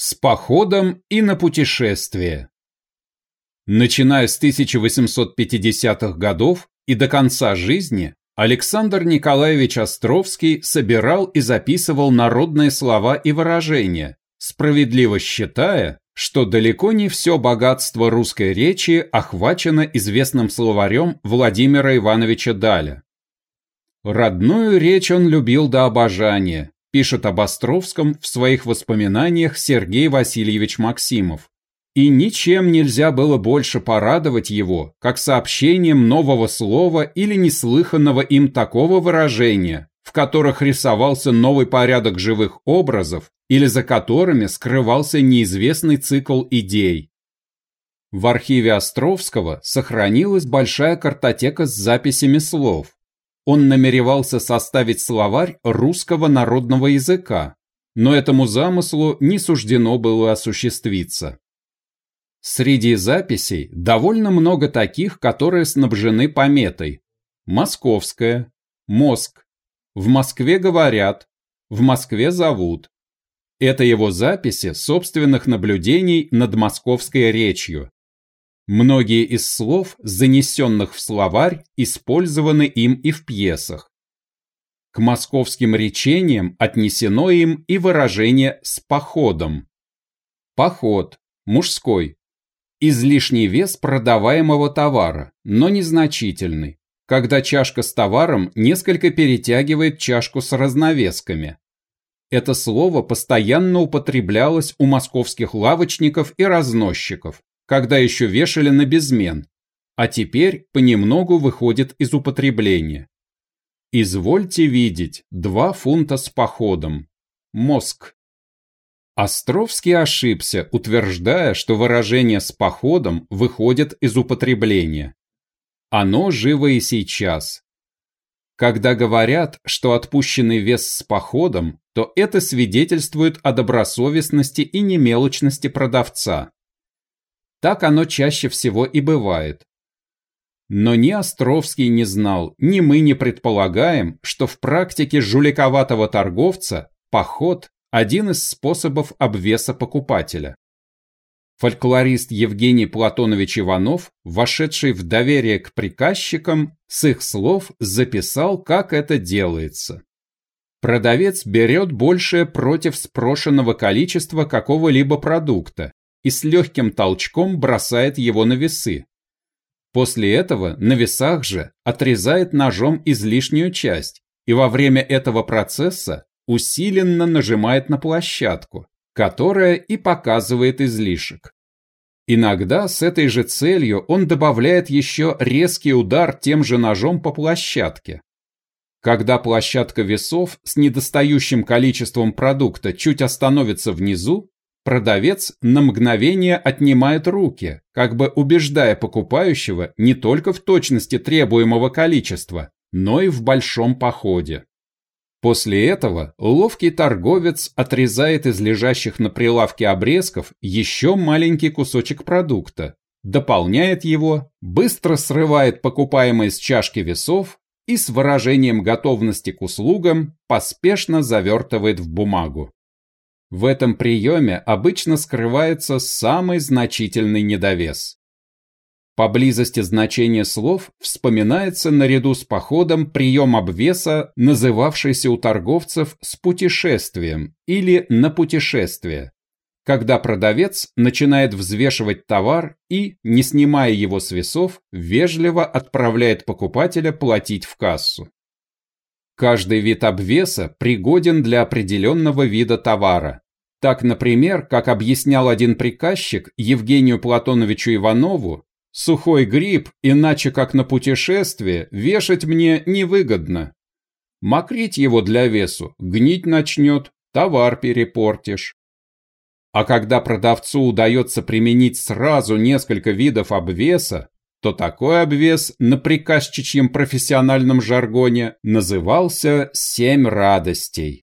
С походом и на путешествие. Начиная с 1850-х годов и до конца жизни, Александр Николаевич Островский собирал и записывал народные слова и выражения, справедливо считая, что далеко не все богатство русской речи охвачено известным словарем Владимира Ивановича Даля. Родную речь он любил до обожания, пишет об Островском в своих воспоминаниях Сергей Васильевич Максимов. И ничем нельзя было больше порадовать его, как сообщением нового слова или неслыханного им такого выражения, в которых рисовался новый порядок живых образов или за которыми скрывался неизвестный цикл идей. В архиве Островского сохранилась большая картотека с записями слов. Он намеревался составить словарь русского народного языка, но этому замыслу не суждено было осуществиться. Среди записей довольно много таких, которые снабжены пометой «Московская», «Моск», в Москве говорят, в Москве зовут. Это его записи собственных наблюдений над московской речью. Многие из слов, занесенных в словарь, использованы им и в пьесах. К московским речениям отнесено им и выражение «с походом». Поход, мужской. Излишний вес продаваемого товара, но незначительный когда чашка с товаром несколько перетягивает чашку с разновесками. Это слово постоянно употреблялось у московских лавочников и разносчиков, когда еще вешали на безмен, а теперь понемногу выходит из употребления. Извольте видеть, два фунта с походом. Мозг. Островский ошибся, утверждая, что выражение «с походом» выходит из употребления. Оно живо и сейчас. Когда говорят, что отпущенный вес с походом, то это свидетельствует о добросовестности и немелочности продавца. Так оно чаще всего и бывает. Но ни Островский не знал, ни мы не предполагаем, что в практике жуликоватого торговца поход – один из способов обвеса покупателя. Фольклорист Евгений Платонович Иванов, вошедший в доверие к приказчикам, с их слов записал, как это делается. Продавец берет большее против спрошенного количества какого-либо продукта и с легким толчком бросает его на весы. После этого на весах же отрезает ножом излишнюю часть и во время этого процесса усиленно нажимает на площадку, которая и показывает излишек. Иногда с этой же целью он добавляет еще резкий удар тем же ножом по площадке. Когда площадка весов с недостающим количеством продукта чуть остановится внизу, продавец на мгновение отнимает руки, как бы убеждая покупающего не только в точности требуемого количества, но и в большом походе. После этого ловкий торговец отрезает из лежащих на прилавке обрезков еще маленький кусочек продукта, дополняет его, быстро срывает покупаемые с чашки весов и с выражением готовности к услугам поспешно завертывает в бумагу. В этом приеме обычно скрывается самый значительный недовес. Поблизости значения слов вспоминается наряду с походом прием обвеса, называвшийся у торговцев «с путешествием» или «на путешествие», когда продавец начинает взвешивать товар и, не снимая его с весов, вежливо отправляет покупателя платить в кассу. Каждый вид обвеса пригоден для определенного вида товара. Так, например, как объяснял один приказчик Евгению Платоновичу Иванову, Сухой гриб, иначе как на путешествие, вешать мне невыгодно. Мокрить его для весу, гнить начнет, товар перепортишь. А когда продавцу удается применить сразу несколько видов обвеса, то такой обвес на приказчичьем профессиональном жаргоне назывался «семь радостей».